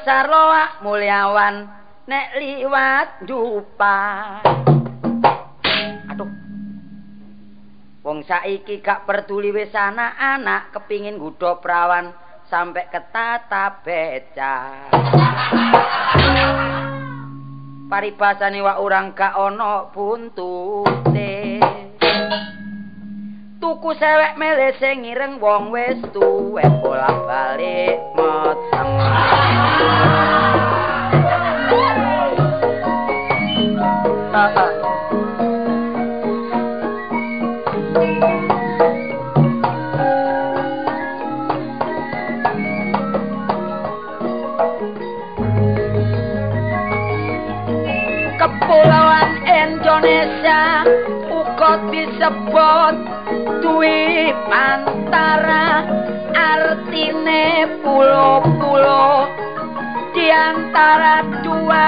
pasar loak mulyawan nek liwat dupa wong saiki gak peduli wis anak-anak kepingin nggodho prawan sampai ketata beca paribasane wak urang gak ana buntute. Tuku sewek mele sing ireng wong wis tuwe bolak-balik meteng Kepulauan Indonesia uga disebut duwi pantara. Artine pulo-pulo di antara dua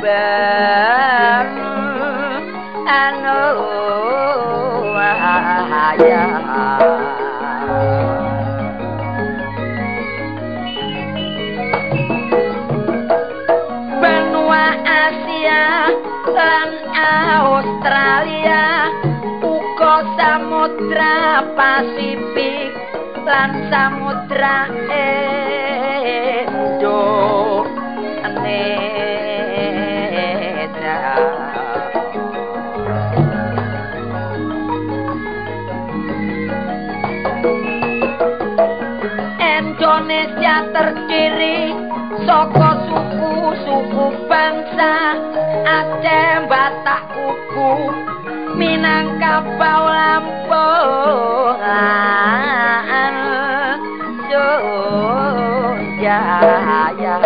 ber. Anu ya lan Australia samudra Pasifik lan samudra Indo Indonesia terdiri saka suku-suku bangsa Aceh, Batak, Kuku, Minangkabau Lampung Jaya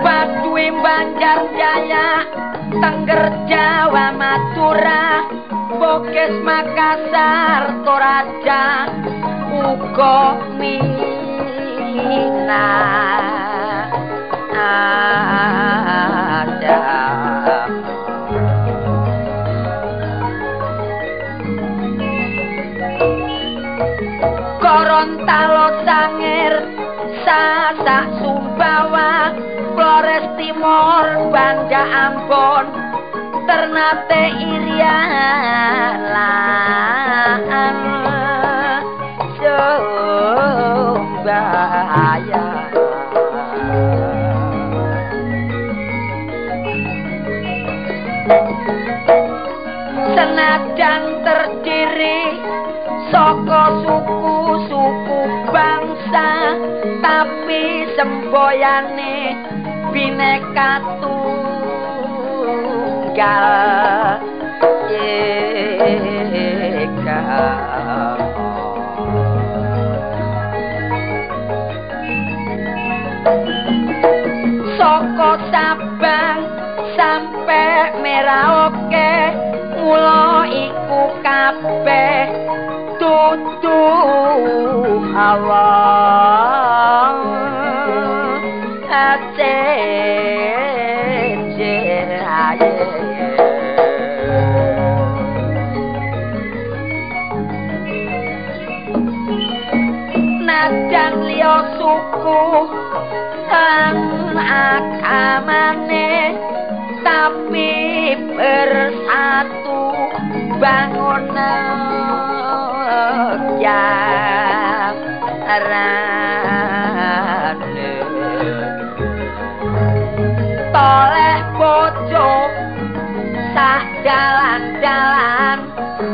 Baduy Banjar Jaya Tengger Jawa Madura Bokes Makassar Toraja Ugo Minang ada Korontalo Sangir Sasak Sumbawa Flores Timor Banda Ambon Ternate Irian senajan terdiri saka suku-suku bangsa tapi semboyane bineka tunggal merauke mula iku kabeh tutu Allah ate najan liya suku lan agamane tapi bersatu bangun negara. Toleh bojo sah jalan-jalan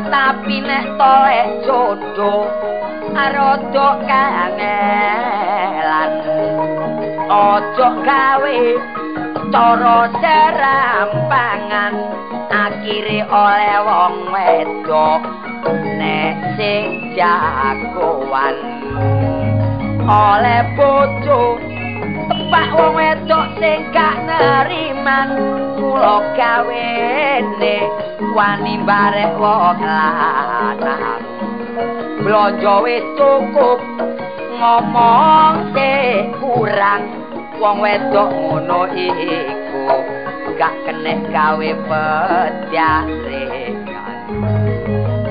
tapi nek toleh jodoh rada kangelan ojo gawe cara serampangan akhire oleh wong wedok nek sing jagoan. Oleh bojo tepak wong wedok sing gak neriman kula gawene wani barek wong lanang. Blonjo cukup ngomong sing kurang wong wedok ngono iku gak kenek gawe pedyarekan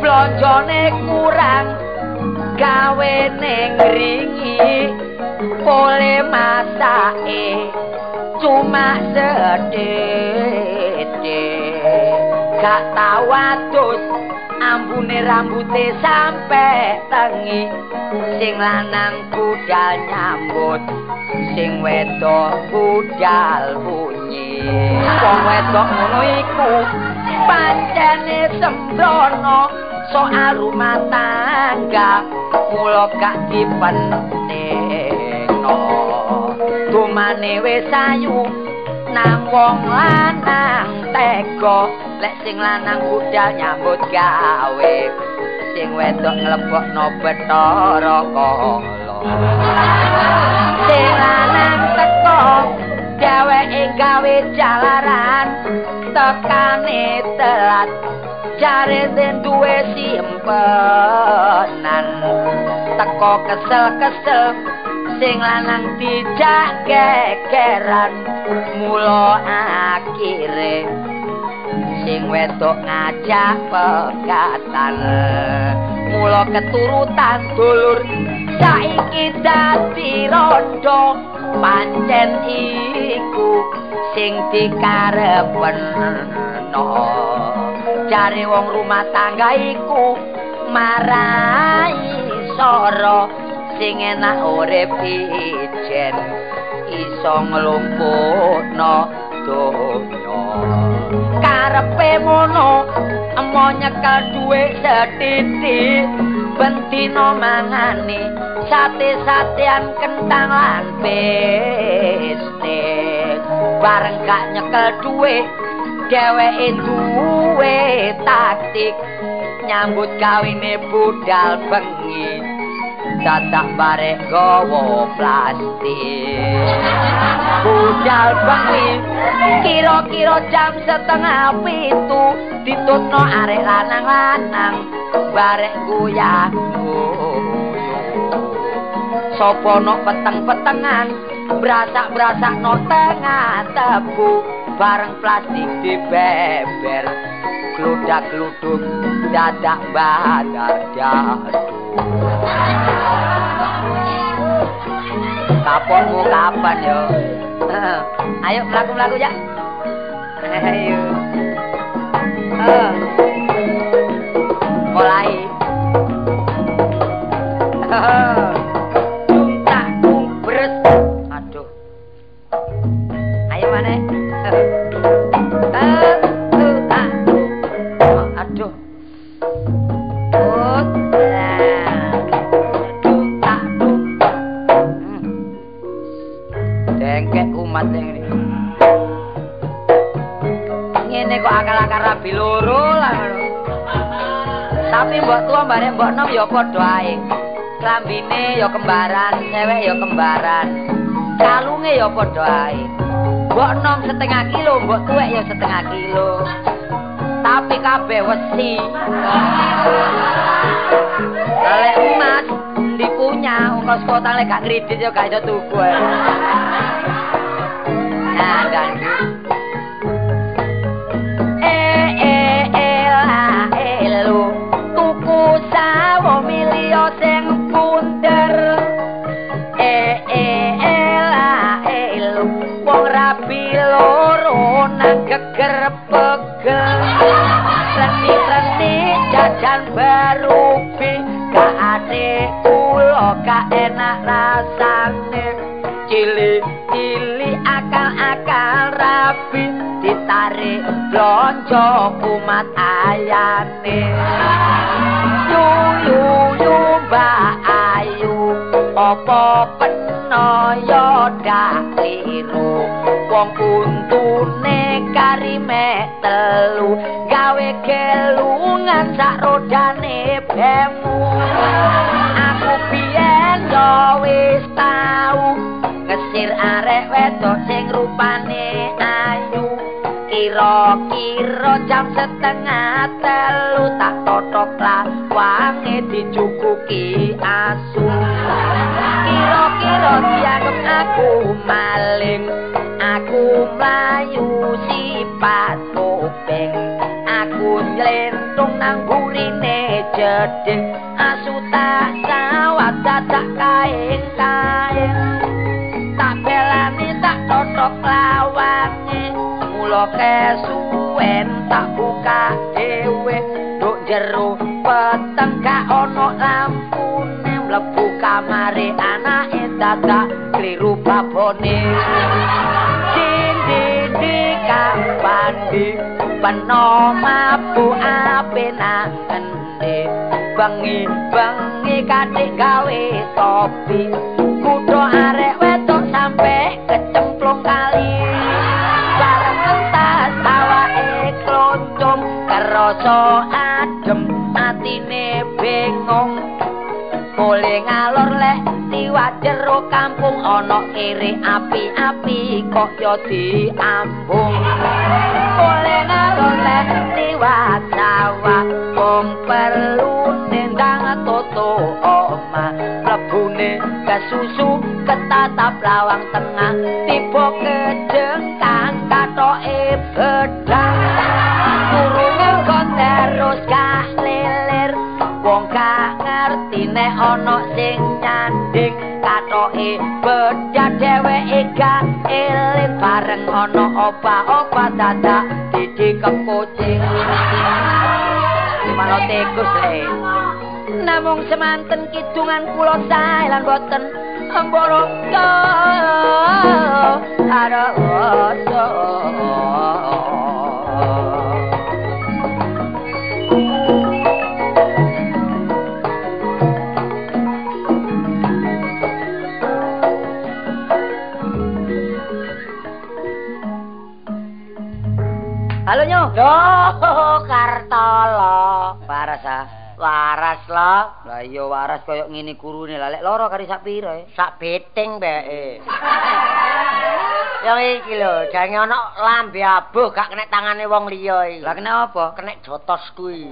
blonjone kurang gawe ning ringi pole masake cuma sedhit gak tau adus ambune rambuté sampe tengi sing lanang budal nyambut sing wedok budal bunyi. Wong wedok ngono iku pancene sembrono soal rumah tangga mulo gak dipentingno. Tumane wis ayu nang wong lanang tega lek sing lanang budal nyambut gawe. Sing wedok nglebokno betara kala lanang teko dheweke gawe jalaran tekane telat jare den duwe simpenan. Teko kesel-kesel sing lanang dijak gegeran mula akhire sing wedok ngajak pegatan. Mula keturutan dulur saiki dadi rondo pancen iku sing dikarepno jare wong rumah tangga iku marai soro sing enak urip ijen iso nglumpukno donya. Karepe ngono emo nyekel dhuwit setitik bentino mangane sate-satean kentang lan bestek bareng gak nyekel dhuwit dheweke duwe taktik. Nyambut kawine budal bengi dadak barek gawa plastik. Budal bengi kira-kira jam setengah pitu. Ditutno arek lanang-lanang barek guyah Sopo no peteng-petengan Berasak-berasak no tengah tebu. Bareng plastik di beber Gludak-gluduk dadak badar jadu Kaponmu kapan yo? Ayo melaku-melaku ya. Ayo. Mulai uh. mbare mbok nom ya padha ae. Klambine ya kembaran, cewek ya kembaran. Kalunge ya padha ae. Mbok nom setengah kilo, mbok tuwek ya setengah kilo. Tapi kabeh wesi. Lek emas ndi punya ongkos kota lek gak kredit ya gak iso tuku. Nah, dan blonjo umat ayane. Yuyu mbak ayu opo kira-kira jam setengah telu tak totok lawange dicukuki asu. Kira-kira dianggap aku maling. Aku mlayu sifat kuping aku nylentung nang burine jeding asu tak sawat dadak kain-kain mula kesuwen tak buka dhewe nduk jero peteng gak ana lampune. Mlebu kamare anake dadak kliru babone. Dindi kapan di peno mabu ape nang endi bengi bengi katik gawe topi kudu arek wetok sampe kerasa adem atine bingung Boleh ngalor lek liwat jero kampung ana kere api-api kok yo diambung. Boleh ngalor lek liwat sawah wong perlu nendang toto oma. Mlebune kesusu ketatap lawang tengah tiba kejengkang katoke bedang ana sing nyanding katoke bedah dheweke gak eling bareng ana opa-opa dadak didi kucing Gimana tikus le. Namung semanten kidungan kula sae lan boten emboro karo Loh, Kartolo. Waras ah. Waras lo. Lah iya waras koyo ngene kurune lah lek lara kari sak pira e. Sak beting beke. Yang iki lho, jange ana lambe abuh gak kena tangane wong liya iki. Lah kenapa? kena jotos kuwi.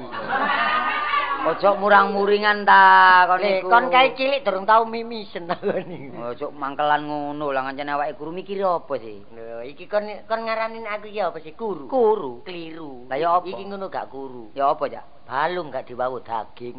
Ojo murang-muringan ta kon iku. kon kae cilik durung tau mimisen ngene. Ojo mangkelan ngono lah ngancen awake guru mikir apa sih? Lho, iki kon kon ngaranin aku ya apa sih guru? Kuru. Keliru. Lah ya apa? Iki ngono gak guru. Ya apa, Cak? Balung gak diwawu daging.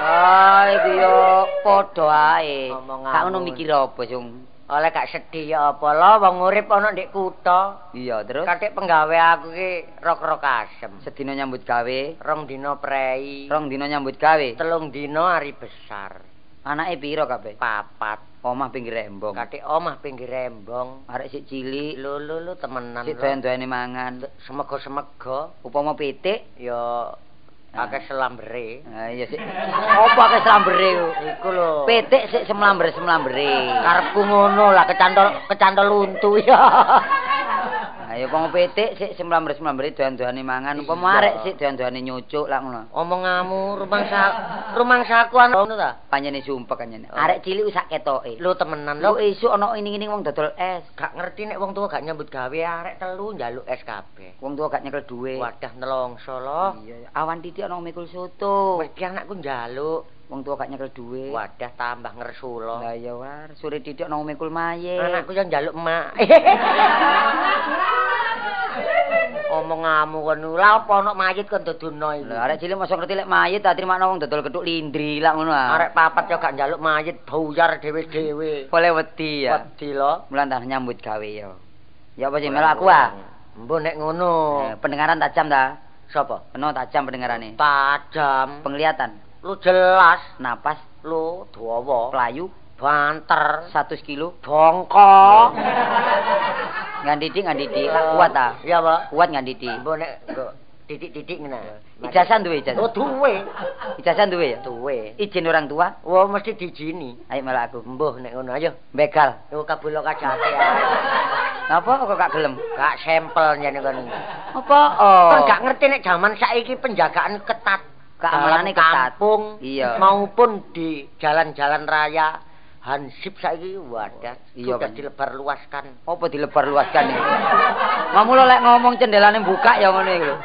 Ah, iki yo padha ae. Gak ngono mikir apa, Jung? Oleh gak sedih ya apa lo wong urip ana ndek kutha. Iya, terus Katik penggawe aku ki rok-rok asem. sedina nyambut gawe, Rong dina prei. rong dina nyambut gawe. telung dina hari besar. Anake pira kabeh? Papat. Omah pinggir rembong. Katik omah pinggir rembong. Arek sik cilik, Lho lho lho temenan. sik doyan-doyane mangan. Semego-semego Upama pitik, ya Ah. akeh selambere. ah iya sik. Apa ke slambere ku? Iku lho. Pitik sik semlamber-semlambere. karepku ngono lah kecantol kecantol untu ya. Ayo upama pitik sik semlamber-semlambere doyan-doyane mangan, upama Iya. arek sik doyan-doyane nyucuk lak ngono. Omonganmu rumangsa rumangsaku ngono ta? Panjene sumpek kanjene. Oh. Arek cilik sak ketoke. Lho temenan Lho lho. esuk ana ini-ini wong dodol es. Gak ngerti nek wong tua gak nyambut gawe arek telu njaluk es kabeh. Wong tua gak nyekel duwe. Wadah nelongso lo. Iya, awan titik ana mikul soto. Mesti anakku njaluk. Wong tua gak nyekel duwe. Wadah tambah ngersu lo. Lah ya war, sore titik ana mikul maye. Anakku yang njaluk emak. Omonganmu kon lha apa ana mayit kon dodono iki. Lah arek cilik masa ngerti lek mayit tak terima wong dodol gedhuk lindri lak ngono ah. Arek papat yo gak njaluk mayit buyar dhewe-dhewe. boleh wedi ya. Wedi lo. Mulan tak nyambut gawe ya. Ya apa sih melok aku ah. Mbok nek ngono. Eh, pendengaran tajam ta? Sapa? Penuh tajam pendengarane. Tajam. Penglihatan, Lu jelas. napas, Lu dawa. pelayu, Banter. 100 kilo. Bongkok. Ngan didik, ngan didik. Kuat ta? Iya, Pak. Kuat ngan didik. Mbok nek titik-titik ngene. Ijazah duwe ijazah. Oh, duwe. Ijazah duwe ya? Duwe. Izin orang tua. Wah, mesti dijini. Ayo melok aku. Mbah nek ngono ayo. Begal. Yo kabulok kajate ae. Napa kok gak gelem? Gak sampel jane kon. Apa? Oh. Kon gak ngerti nek jaman saiki penjagaan ketat. Keamanannya Dalam ketat. kampung Iya. maupun di jalan-jalan raya Hansip saiki wadah Iya, sudah dilebar luaskan. Apa dilebar luaskan iki? Mamula lek ngomong cendelane buka ya ngene iki lho.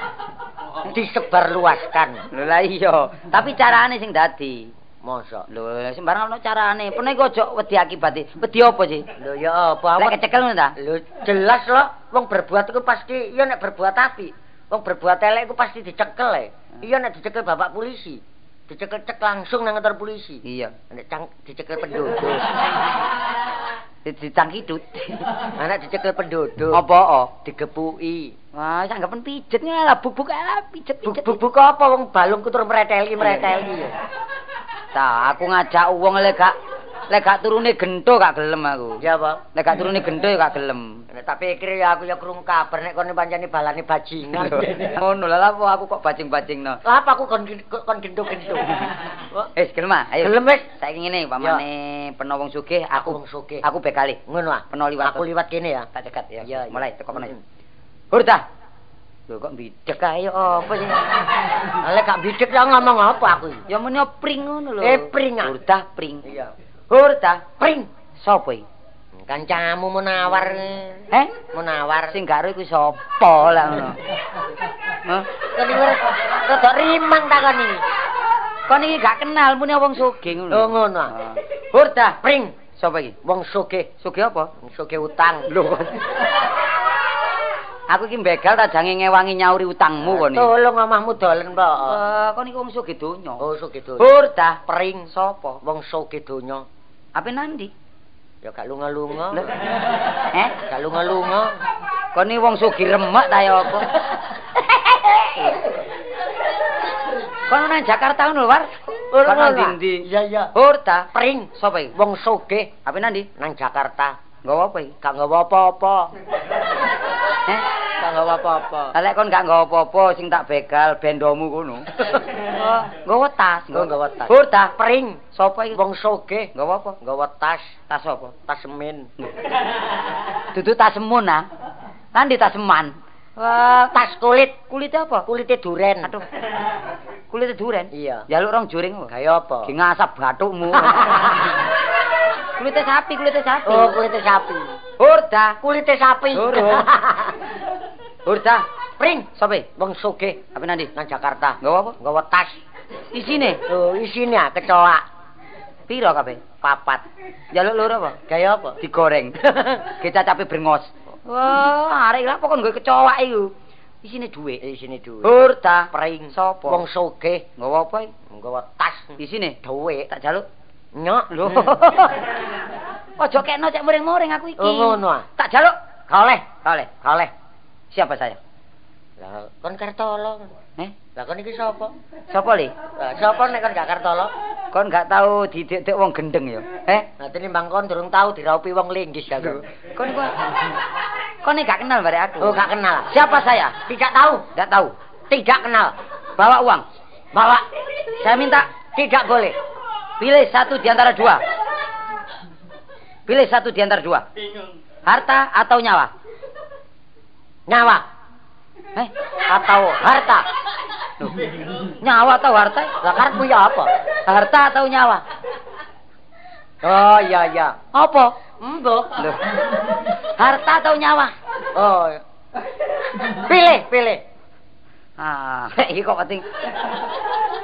Disebar luaskan. Lho lah iya, tapi carane sing dadi. Mosok. Lho sembarang ono carane. Pene iku aja wedi akibate. Wedi apa sih? Lho ya apa Lek kecekel ngono ta? Lho jelas loh wong berbuat iku pasti ya nek berbuat api. Wong berbuat elek iku pasti dicekel e. Iya nek dicekel bapak polisi. Dicekel cek langsung nang kantor polisi. Iya. Nek cang dicekel penduduk. Dicangkidut. Anak dicekel penduduk. Apa? oh? Digepuki. Wah, sanggepen pijet lah bubuk lah pijet-pijet. Bubuk apa wong balungku tur mreteli mreteli. Ta, aku ngajak wong lek gak lek gak turune gento gak gelem aku. Ya apa? Lek gak turune gento ya gak gelem. Nek tak pikir ya aku ya krungu kabar nek kono pancene balane bajingan. Ngono lah apa aku kok bajing-bajingno. Lah apa aku kon kon gendho-gendho. Eh, gelem ah, ayo. Gelem wis. Saiki ngene, pamane peno wong sugih Aku aku wong sugih. aku bekali. Ngono ah. Peno liwat. Aku liwat kene ya. tak cegat ya. Iya. Mulai teko kono. Mm. Hurta. Lho kok bidek ae apa sih? Lah gak bidek ya ngomong apa aku. Ya muni pring ngono lho. Eh, pring, ah. Hurta pring. Iya. Hurta Pring. sapa iki? Kancamu menawar. Eh? Menawar. Sing karo iku sapa lah ngono. Hah? Iki rada rimang takoni. Kon iki gak kenal muni wong sugih ngono. Oh ngono. ah. Ah. Hurta Pring. sapa iki? Wong sugih. Sugih apa? Sugih utang. Lho. Aku iki begal ta jange ngewangi nyauri utangmu kon iki. Tolong omahmu dolen, Pak. Eh, kon iki wong sugih donya. Oh sugih donya. Hurta Pring. sapa? Wong sugih donya. Ape nandi? Ya gak lunga-lunga. Eh? Gak lunga-lunga. Kon iki wong sugih remek ta ya apa? Kon nang Jakarta ngono lho, War. Kon nang ndi? Iya iya. Hurta Pring. sapa iki? Wong sugih Ape nandi? nang Jakarta. Nggawa apa iki? Gak nggawa apa-apa. Nggawa apa-apa. Lah lek kon gak nggawa apa-apa sing tak begal bendomu kono. Nggawa tas. Nggawa tas. Hurta Pring. sapa iki? Wong sugih Nggawa apa? nggawa tas, Tas apa? tas semen. Dudu tas semun ah. Nandi tas seman. Wah, Tas kulit, kulitnya apa? kulitnya duren. Aduh. Kulitnya duren. Iya. Jaluk rong juring kok. Kayak apa? Ki ngasap bathukmu. kulitnya sapi, kulitnya sapi. Oh, kulitnya sapi. Hurda. Kulitnya sapi. Durung. Hurda. Pring. Sope? Wong sugih Apa nanti? nang Jakarta. Nggawa apa? Nggawa tas. Isine Oh, isine ah kecoa piro kabeh? papat. Jaluk loro apa? Kayak apa? Digoreng. Kecacape brengos. Wah, arek lha pokon nggo kecoa iku. Isine dhuwit. Isine duwe. Hurda. Pring. Sapa? Wong sugih nggawa apa nggawa tas. Isine Duwe. tak jaluk. Nyok. Lho. Ojo kekno cek muring-muring aku iki. Oh, ngono ah. Tak jaluk. Oleh. Oleh. Gak oleh. Siapa saya? Lah, kon Kartolo. Eh? Lah kon iki sapa? Sapa li? Lah, sapa nek kon gak Kartolo? Kon gak tahu didik-dik wong gendeng ya? Eh? Nah, tinimbang kon durung tau diraupi wong linggis aku. Kon kon Kon gak kenal bare aku. Oh, gak kenal. Siapa saya? Tidak tahu. Gak tahu. Tidak kenal. Bawa uang. Bawa. Saya minta Tidak boleh. pilih satu di antara dua. Pilih satu di antara dua. Harta atau nyawa? Nyawa Eh? atau harta. Loh, Nyawa atau harta? Lah karepmu ya apa? Harta atau nyawa? Oh, iya iya. Apa? Loh. Harta atau nyawa? Oh. Pilih, pilih. Ah, iki kok penting.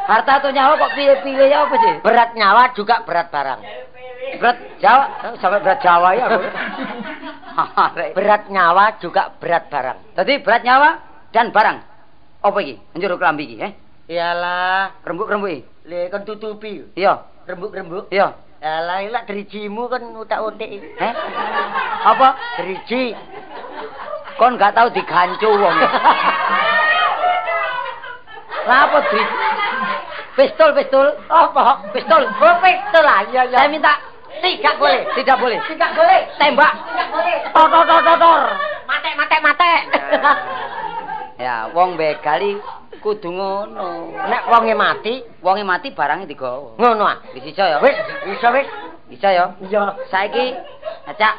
Harta atau nyawa kok pilih-pilih ya apa sih? Berat nyawa juga berat barang. Berat Jawa, eh, sampai berat Jawa ya. Berat nyawa juga berat barang. Tadi berat nyawa dan barang. Apa iki? Njur kelambi iki, eh? Iyalah, Rembuk-rembuk iki. le kon tutupi. Iya, Rembuk-rembuk. iya. Alah, ilak derijimu kan utak-utik. Eh? Apa? Deriji. Kon gak tahu digancu wong. Lah apa di Pistol, pistol. Apa? Pistol. Oh, pistol. Iya, iya. Saya minta Tidak boleh. tidak boleh. Tidak boleh. Tembak. Tidak boleh. Tor tor tor tor. tor. Mate, mate, mate. Ya, wong begali kudu ngono. Nek wonge mati, Wonge mati barangnya digawa. ngono ah. Wis iso ya? Wis, bisa wis. Bisa ya? Iya. Saiki acak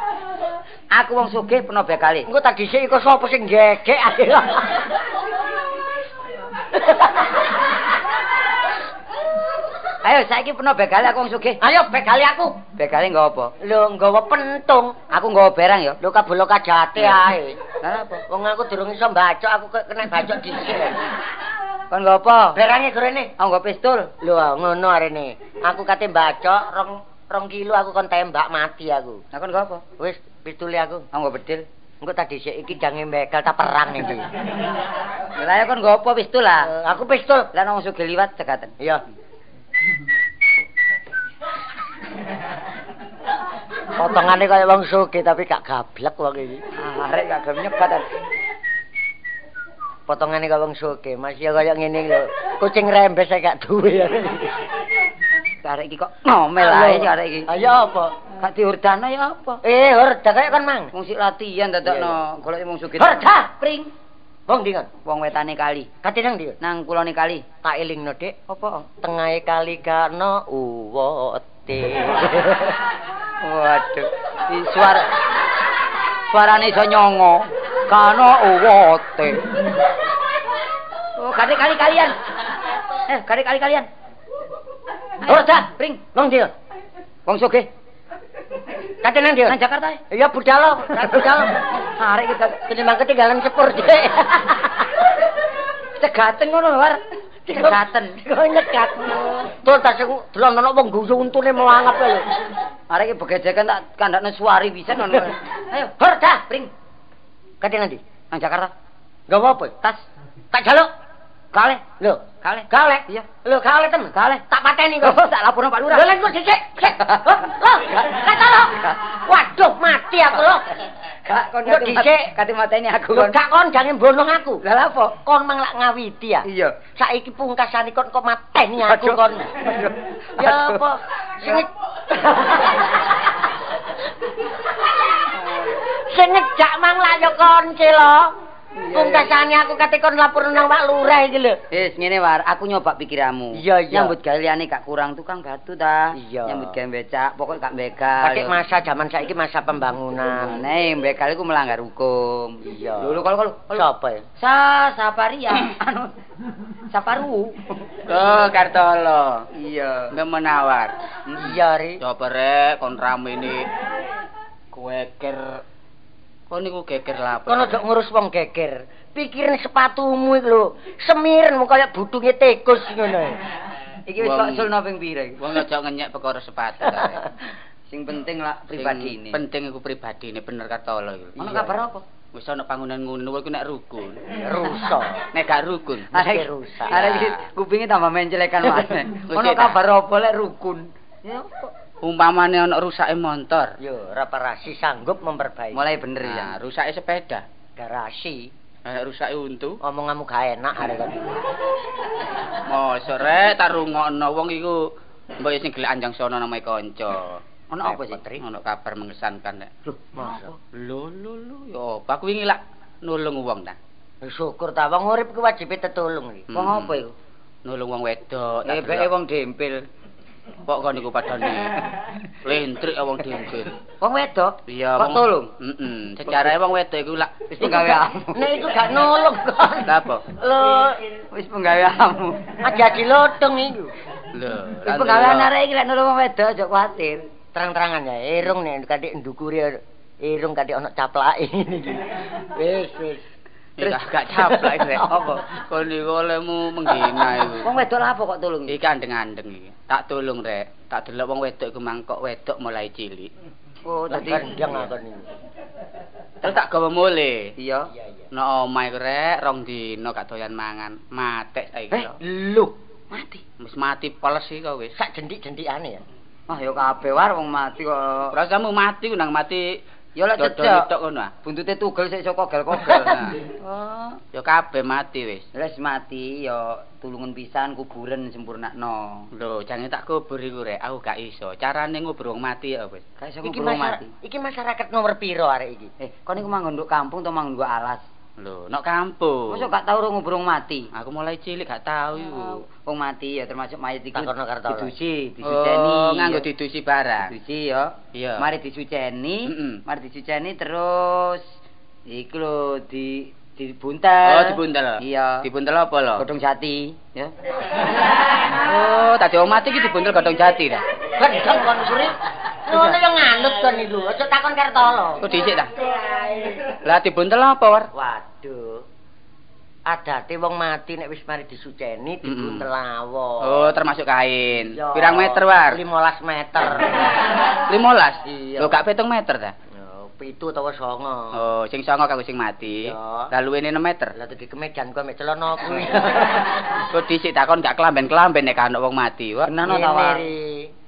aku wong sugih peno bekali. Engko tak dhisik iku sapa sing gegek. Ayo saiki peno begale aku wong sugih. Ayo begali aku. Begale nggo apa? Lho nggawa pentung. Aku nggawa barang ya. Lho kabulo kajate ae. Lah apa? Wong aku durung iso mbacok aku kena bacok dhisik. Kon nggo apa? Berange gorene. Aku nggo pistol. Lho ngono arene. Aku kate mbacok rong rong kilo aku kon tembak mati aku. Lah kon nggo apa? Wis pistule aku. Aku nggo bedil. Engko tak dhisik iki jange begal tak perang iki. Lah ya kon nggo apa pistol lah? Eh, aku pistol. Lah nang sugih liwat cekaten. Iya. Potongane kaya wong sugih tapi gak gablek wong iki. Arek gak gelem nyebat. Potongane kaya wong sugih, masih kaya ngene lho. Kucing rembes saya gak duwe. Arek iki kok ngomel ae arek iki. Ayo apa? Gak diurdana ya apa? Eh, horda kaya kan mang. Sik latihan dadakno golek wong sugih. Horda! pring. Wong ndi kan? Wong wetane kali. Kate nang ndi? Nang kulone kali. Tak elingno, Dik. Apa? Tengahe kali kana uwote. Waduh. Di suara suarane iso nyongo. Kano uwote. Oh, kali kali kalian. Eh, kali kali kalian. Horda! pring. Wong ndi? Wong sugih Kate nang ndi? nang Jakarta. eh. Iya budalo, tak budalo. Arek kita Tinimbang ketinggalan sepur, Dik. cegaten ngono, War. Cegaten. Kok nyekat. Tuh tas aku delon-delon wong guyu untune melangap lho. Arek iki begejekan tak kandakne suari pisan ngono. Ayo, Horda! pring. Kate nang ndi? Nang Jakarta. Gawa apa? Tas. Tak jaluk. Kale. Lho, Kale. Galek. Iya. Lho, galek temen. Kale. Tak pateni Oh, kok. tak laporno Pak Lurah. Lho, lho, sik, sik. kata lo. Waduh, mati aku lo. Gak kon kate dhisik? kate mateni aku. Lho, gak kon jangan bolong aku. Lah apa? Kon mang lak ngawiti ya. Iya. Saiki pungkasane kon kok mateni aku kon. Ya apa? Sing Sing ngejak mang lak ya kon celo. Iya, Pungkasane aku kate kon lapor nang Pak Lurah iki lho. Wis ngene war, aku nyoba pikiranmu. Iya, iya. Nyambut gawe liyane gak kurang tukang batu ta. Iya. Nyambut gawe becak, pokok gak begal. Pakai masa zaman saiki masa pembangunan. Nah, begal iku melanggar hukum. Iya. Lho, kalau kalau Siapa ya? Sa Sapari ya. anu Saparu. Oh, Kartolo. Iya. Nggak menawar. Iya, Ri. Coba rek, kon rame ini. Kueker. Kok niku geger lah. Kono dok ngurus wong geger. Pikirin sepatumu iku lho. Semiren mu kaya budunge tikus ngono. Iki wis kok sulno ping pira iki? Wong aja ngenyek perkara sepatu. Sing penting lah pribadi ini. Sing Penting iku pribadi ini bener Kartolo iku. Ono kabar apa? Wis ana bangunan ngono iku nek rukun. Rusak. Nek gak rukun. Mesti rusak. Arek kupinge tambah mencelekan maneh. Ono kabar apa lek rukun? Ya apa? Umpamane ana rusake motor. Yo, reparasi sanggup memperbaiki. Mulai bener ya. Nah, rusake sepeda. garasi. Nek rusake untu. Omonganmu gak enak arek kon. Mosok rek tak rungokno wong iku mbok sing gelek anjang sono namae kanca. Ono apa sih? Repot, Ono kabar mengesankan nek. Loh, Masa? Lho lho lho yo apa aku wingi lak nulung wong ta. Syukur ta wong urip ku wajib tetulung iki. Wong Hmm. apa iku? Nulung wong wedok. tak Eh, delok. wong dempil. Kok kon niku padane. Lentrik wong dempil. Wong wedok? Iya, Kok tolong? Heeh. Secara wong wedok iku lak Wis penggaweanmu. Nek iku gak nolong kon. Lah apa? Lho, Wis penggaweanmu. aja dilodong iku. Lho. Wis penggawean arek iki lek nulung wong wedok aja kuwatir. Terang-terangan ya, irung nek kadek ndukuri irung kadek ana caplake iki. Wis, wis. Terus gak caplak rek. Apa? Kon niku olehmu menghina iku. Wong wedok lha apa kok tulung? Iki andeng-andeng iki. Tak tulung rek. Tak delok wong wedok iku mangkok wedok mulai cilik. Oh, Dadi gendang aku niku. Terus tak gawa mule. Iya. Iya, iya. Iku rek rong dino gak doyan mangan. Matek saiki. Eh, lho, Mati. Wis mati poles iki kok wis. sak jendik-jendikane ya. Ah ya kabeh war wong mati kok. Rasamu mati ku nang mati. Ya lek cecek. tok ngono ah. Buntute tugel sik kogel-kogel. Nah. Oh. Ya kabeh mati wis. Wis mati ya tulungan pisan kuburan sempurnakno. Lho, jangan tak kubur iku rek. Aku gak iso. Carane ngubur wong mati ya wis. Gak iso Iki kubur wong masyarakat, mati. iki masyarakat nomor piro arek iki? Eh, kon iku manggon nduk kampung to manggon alas? Lho, nek kampung. Mosok gak tau ro ngubur wong mati? Aku mulai cilik gak tahu iku. Wong mati ya termasuk mayit iku Takono didusi, disuceni. Oh, nganggo didusi barang. didusi ya. Iya. Mari disuceni, Mm-mm. mari disuceni terus iku lho di dibuntel. Oh, dibuntel. Iya. Dibuntel apa lho? Godhong jati, ya. Oh, tadi wong mati iki dibuntel godhong jati ta. Gendeng kon suri. Ngono yo nganut kon iku. Aja takon kertolo. Kok dhisik ta? Lah dibuntel apa, War? Waduh. Adate wong mati nek wis mari disuceni dibuntel awon. Oh, termasuk kain. Pirang meter, War? 15 meter. 15. Iya. Lho gak 7 meter ta? Pitu utawa songo. Oh, sing songo kanggo sing mati. Lah luwene 6 meter. Lah dadi kemejan kok mek celana kuwi. Kok dhisik takon gak kelamben-kelamben nek ana wong mati, War. Bener ta, War?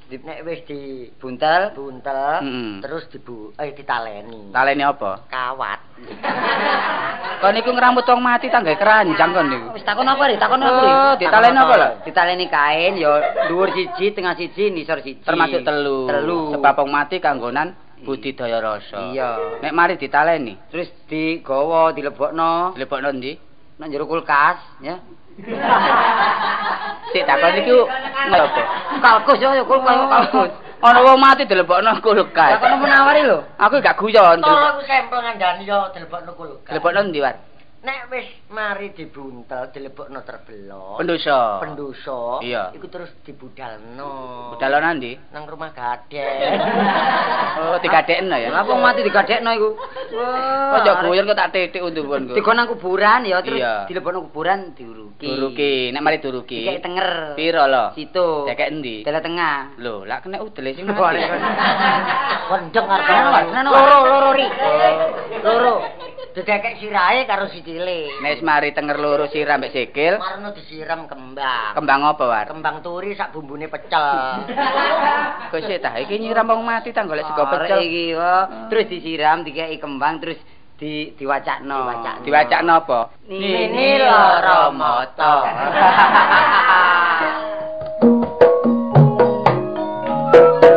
Di nek wis di Buntel. buntel Mm-mm. terus dibu eh ditaleni. Talene apa? Kawat. Kon niku ngrambut wong mati tangga keranjang kon niku. Wis takon apa, Ri? Takon apa, Ri? Oh, ditaleni apa lho? Ditaleni kain ya dhuwur siji, tengah siji, nisor siji. Termasuk telu. Telu. Sebab wong mati kanggonan budidaya rasa. Iya. Nek mari ditaleni, Terus digawa, dilebokno lebokno ndi? nang jero kulkas, ya. Sik takon iku ngopo? Kalkus yo, yo kulkas kalkus. Ana wong mati dilebokno kulkas. Takon menawari lho. Aku gak guyon. Tolong sampel ngandani yo dilebokno kulkas. Dilebokno ndi, War? Nek wis mari dibuntel dilebokno terbelok. Pendosa. Pendosa. Iya. Iku terus dibudalno. Budal nang ndi? nang rumah gadek. Oh, digadekno ya. Wong mati digadekno iku. Kok yo guyon kok tak titik undupun kok. Digon nang kuburan ya terus Iya. dilebokno kuburan diuruki. Duruki, nek mari duruki. Dikek tenger. Piro lho? Situ. Dikek endi? Dalah tengah. Lho, lak kena udele sing mati. Wendeng arep loro loro ri. Loro. Didekek sirahe karo sikile. Nek wis mari tenger loro siram mbek sikil, Marno disiram kembang. kembang apa, War? Kembang turi sak bumbune pecel. Sik ta iki nyiram wong mati ta golek sego pecel. iki wah, terus disiram dikeki kembang terus di diwacakno. Diwacakno. Diwacakno apa? Nini lara mata.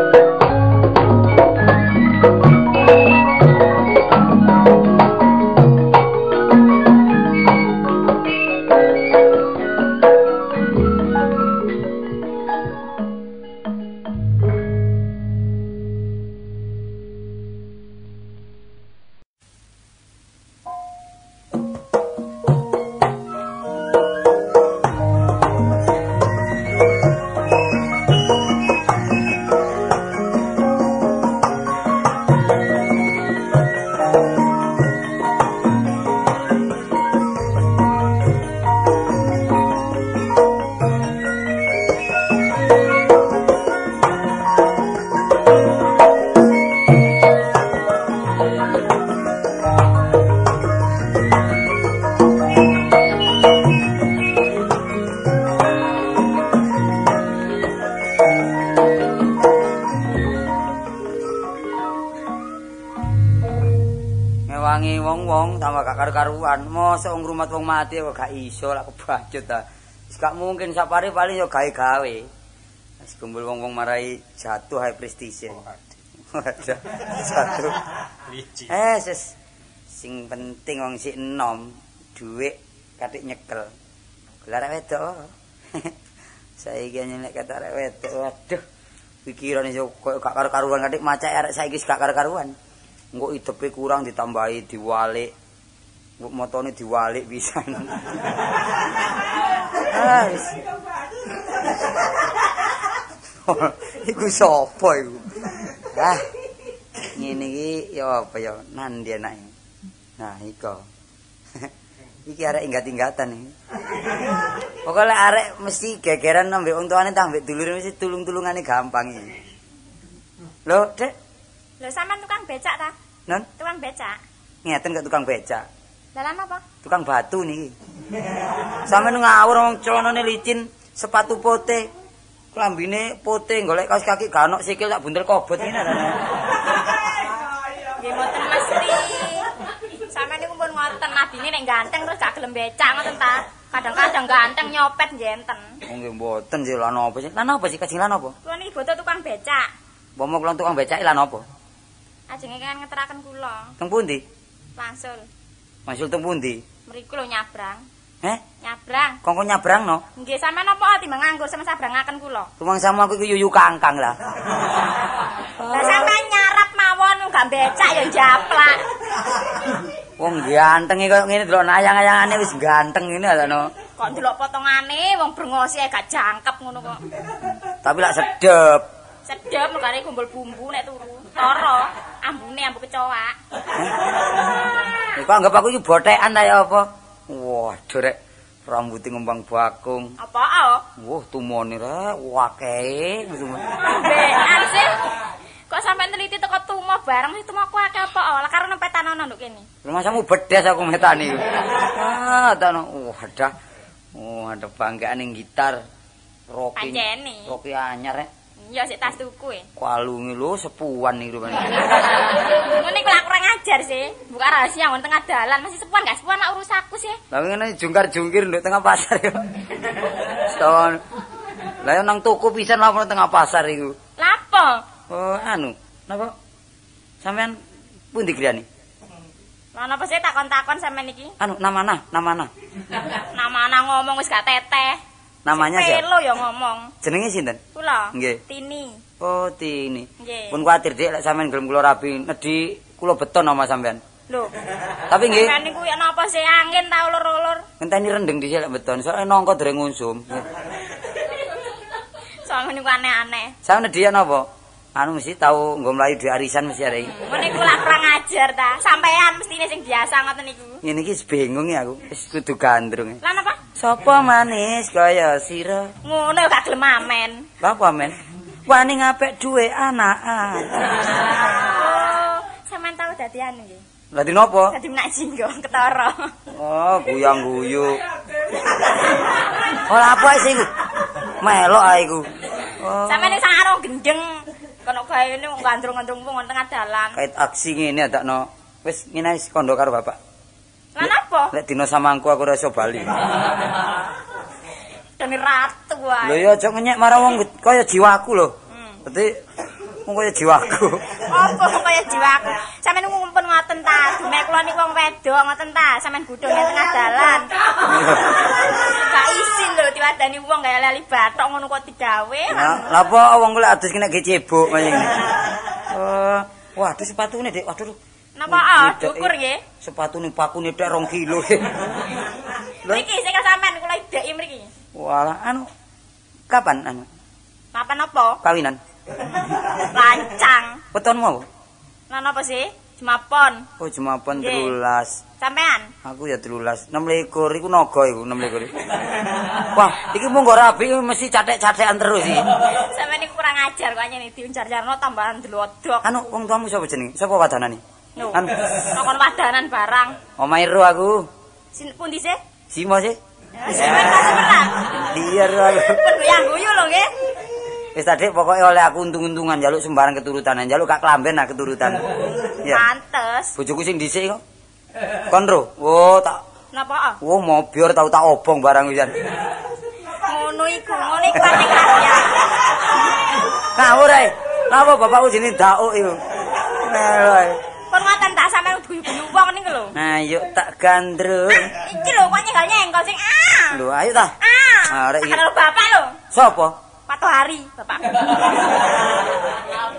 mati kok gak iso lak kebacut ta. Wis gak mungkin sapare paling yo gawe-gawe. Wis kumpul wong-wong marai jatuh high prestige. Waduh. Jatuh. Eh, sis. Sing penting wong sik enom, dhuwit katik nyekel. Gelar wedok. Saiki nyelek kata arek wedok. Waduh. Pikiran iso koyo gak karu-karuan katik macak arek saiki gak karu-karuan. Engko idepe kurang ditambahi diwalik. Engko motone diwalik pisan. Ah, iku sapa iku? Ah. Ngene iki ya apa ya nandi anake. Nah, iko. iki arek inggat-inggatan iki. Pokoke lek arek mesti gegeran ambek wong tuane ta ambek dulure mesti tulung-tulungane gampang iki. Lho, Dek, Lho sampean tukang becak ta? Non, Tukang becak. ngeten kok tukang becak. Dalan apa? Tukang batu niki. Sampeyan ngawur wong celanane licin, sepatu pote, klambine pote, golek kaos kaki gak ono sikil tak buntel kobot ngene. Nggih mboten mesti. Sampeyan niku pun ngoten nadine nek ganteng terus gak gelem becak ngoten ta. Kadang-kadang ganteng nyopet jenten. Oh nggih mboten sih lan apa sih? Lan apa sih kajeng lan apa? Kula niki boten tukang becak. Bomo kula tukang becak lan apa? Ajenge kan ngeteraken kula. Teng pundi? Wangsul. Masul teng pundi? Mriku lho nyabrang. Eh, Nyabrang. kongko nyabrang no? Nggih sampean napa timbang nganggur sama sabrangaken kula. Rumang sama aku iku yuyu kangkang lah. Lah sampean nyarap mawon gak becak ya japlak. Wong ganteng iki koyo ngene delok ayang-ayangane wis ganteng ngene atono. Kok ndelok potongane wong brengosi gak jangkep ngono kok. Tapi lak sedep. Sedep megane kumpul bumbu nek turu. Toro, ambune ambu kecoa. Kok anggap aku iki bothekan ta ya apa? Waduh rek rambuté ngembang bakung. Apa ah? Wah, tumone rek wakeh. Bean sih. Kok sampean teliti teko tumo bareng sih tumo aku akeh apa? Oh, lah karo nempet tanono nduk kene. Masamu bedes aku metani. Ah, tano. Wadah. Oh, ada banggaan ning gitar. Rocky. Pancene. Rocky anyar rek. Iya sik tas tuku e. Kalunge lho sepuan iki rupane. Ngene lak kurang ajar sih. Buka rahasia ngon tengah dalan masih sepuan gak sepuan lak urus aku sih. Lah ngene jungkar-jungkir nduk tengah pasar yo. Setahun. Lah yo nang toko pisan lah nang tengah pasar iku. Lapo? Oh, anu, napa? Sampean pundi griyane? Lah napa sih takon-takon sampean iki? Anu, namana, namana. Nama-nama ngomong wis gak teteh. Namanya siapa? Pelo ya ngomong. Jenenge sinten? Kula. Nggih. Tini. Oh, Tini. Nggih. Pun kuwatir Dik lek sampean gelem kula rabi, nedhi kula beton nama sampean. Lho. Tapi nggih, Sampean niku ya napa sih angin ta ulur-ulur? ngenteni rendeng dhisik lek beton, soalnya nongko dereng ngusum. Soalnya niku aneh-aneh. Saya nedhi napa? Anu mesti tau nggo mlayu di arisan mesti arek iki. Ngene iku lak kurang ajar ta. Sampean mestine sing biasa ngoten niku. Ngene iki bingung ya aku, wis kudu gandrung. Lah napa? Sopo manis kaya sira? Ngono gak gelem amen. Lah apa men? Wani ngapik duwe anakan. Oh, sampean tau dadi anu nggih. Lah di nopo? Dadi menak jinggo ketara. Oh, guyang guyu. Ora apa sih iku? Melok ae iku. Oh. Sampeyan sak karo gendeng. Kono gawe ini wong gandrung-gandrung wong tengah dalan. Kait aksi ngene adakno. Wis ngene wis kondo karo bapak. Lah napa? Lek dina samangku aku ora iso bali. Dene ratu Lho wae. ya aja ngenyek marang wong kaya jiwaku lho. Hmm. Kaya jiwaku. Apa kaya jiwaku? Sampeyan ngumpul ngoten ta? Dumek kula niku wong wedok ngoten ta? Sampeyan gudhung ning tengah dalan. Gak isin lho diwadani wong gak lali bathok ngono kok digawe. Lah apa wong kula adus kena ge cebok maning. Oh, waduh sepatune Dik. Waduh. Napa ah eh. nggih? Sepatune pakune tek 2 kilo. Mriki sing sampean kula ideki mriki. Walah anu kapan anu Napa napa? kawinan? Lancang. Wetonmu apa? Lah napa sih? Jemapon. Oh, Nggih. 13. Sampean? Aku ya 13. 26 iku naga iku 26. Wah, iki mung rabi mesti catek-catekan terus iki. Sampeyan niku kurang ajar kok nyene diunjar-jarno tambahan delodok. Anu wong tuamu sapa jenenge? Sapa wadanane? Anu kon wadanan barang. omahe ro aku. Sin pundi sih? Simo sih. Sampeyan. Iya ro aku. Yang guyu lho nggih. Wis tadi pokoknya oleh aku untung-untungan jaluk sembarang keturutan, jaluk gak kelamben nah keturutan. Ya. Pantes. Bojoku sing dhisik kok. Kon ro. Oh, tak Napa ah? Oh, mau biar tau tak obong barang wisan. Ngono iku, ngono iku ate karya. Ngawur ae. Napa bapakku jenenge Dauk iku? Nah. Kon ngoten tak sampeyan guyu-guyu wong niku lho. Ayo tak gandrung. Iki lho kok nyenggol nyenggol sing ah. Lho, ayo ta. Ah. Arek iki. Karo bapak lho. Sopo? Pak Tohari, bapak.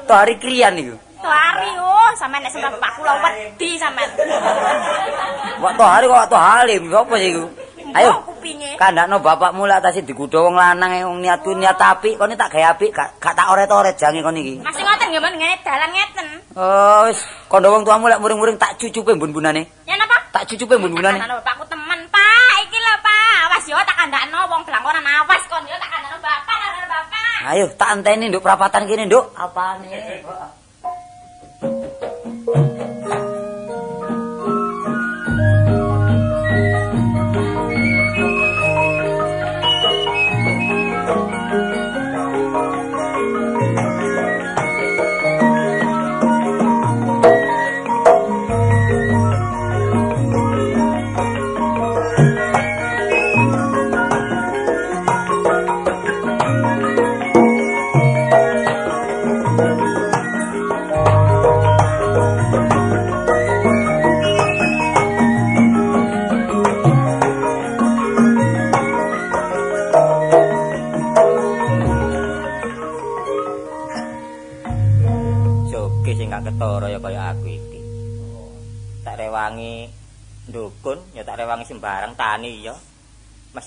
To hari krian iku. Tohari oh, sampeyan nek sembah bapak kula wedi sampeyan. Wak to hari kok to halim, sopo sih iku? Ayo. Kupinge. Kandakno bapakmu lak tasih digudha wong lanang e, wong niatku niat apik, kene tak gawe apik, gak gak tak oret-oret jange kon iki. Masih ngoten nggih, men ngene dalan ngeten. Oh, wis kandha wong tuamu lek muring-muring tak cucupe mbun-bunane. Ya napa? Tak cucupe mbun-bunane. Kandhane bapakku temen, Pak. Iki lho, Pak. Awas yo tak kandakno wong blangkonan awas kon yo tak kandakno bapak, karo bapak. Ayo tak anteni nduk perapatan kene nduk. Apane? Joge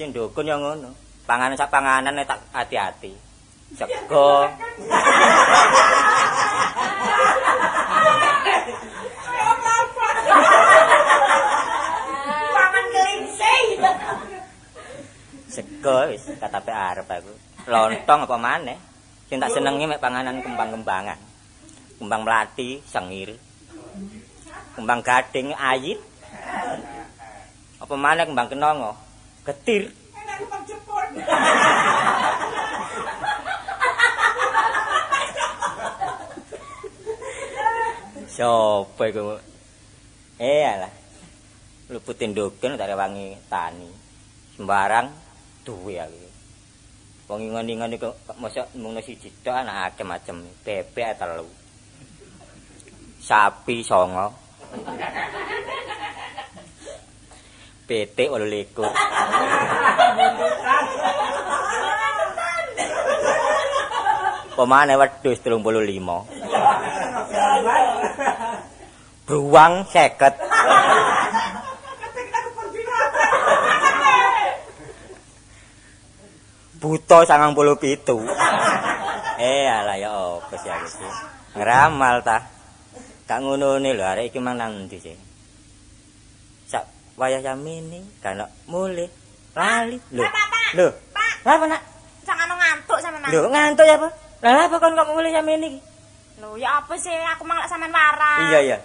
Masih dukun ya ngono. Panganan sak panganan tak hati-hati. Sego. Pangan kelingsing. Sego wis katape arep aku. Lontong apa maneh? Sing tak senengi mek panganan kembang-kembangan. Kembang melati, sengir. Kembang gading ayit. Apa maneh kembang kenongo? Getir. Sopo iku? Eh alah. Luputin dukun tak rewangi tani. Sembarang duwe aku. Wong ingon-ingon iku mosok mung siji tok anak macem-macem. Bebek telu. Sapi songo. Petik 28. Pemane wedhus 35. Bruwang 50. Buta 97. Eh alah ya apa sih aku. Ngeramal ta. Gak ngono-ne lho arek iki mang nang ndi sih. Wayah yamini kan mulih lali lho. Lho. Pak, Apa nak? jangan ngantuk sampean. Lho ngantuk ya apa? Lah apa kon kok mulih yamini iki? Lho, ya apa sih aku mang lak sampean waras. Iya ya.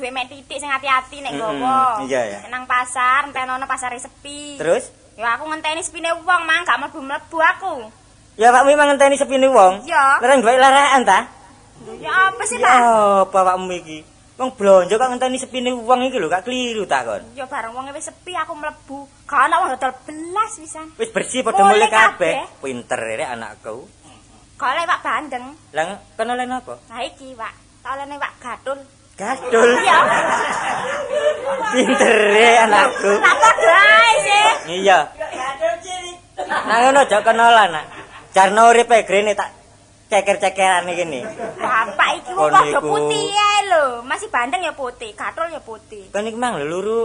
Duwe mek titik sing hati-hati nek gowo. iya, iya. Nang pasar, entenono pasare sepi. Terus? Ya aku ngenteni sepine wong mang gak mlebu-mlebu aku. Ya Pak memang ngenteni sepine wong. Iya. Larang duwe larakan ta? Ya apa sih, Pak? Ya apa awakmu iki? Wong blonjo kok ngenteni sepine wong iki lho gak kliru ta kon. Ya bareng wong wis sepi aku mlebu. Gak ana wong dodol belas pisan. Wis bersih padha Mulih mulih kabeh. Pinter rek anakku. Gak oleh Pak Bandeng. Lah kono len apa? Nah iki, Pak. Tak oleh Pak Gatul. Gadul. Iya. Pinter rek anakku. Padha ae sih. Iya. Nah ngono aja kono lah nak. Jarno uripe grene tak ceker-cekeran iki nih. Bapak iki wong padha putih ae lho. Masih Bandeng ya putih, Gatul ya putih. Kon iki mang lho luru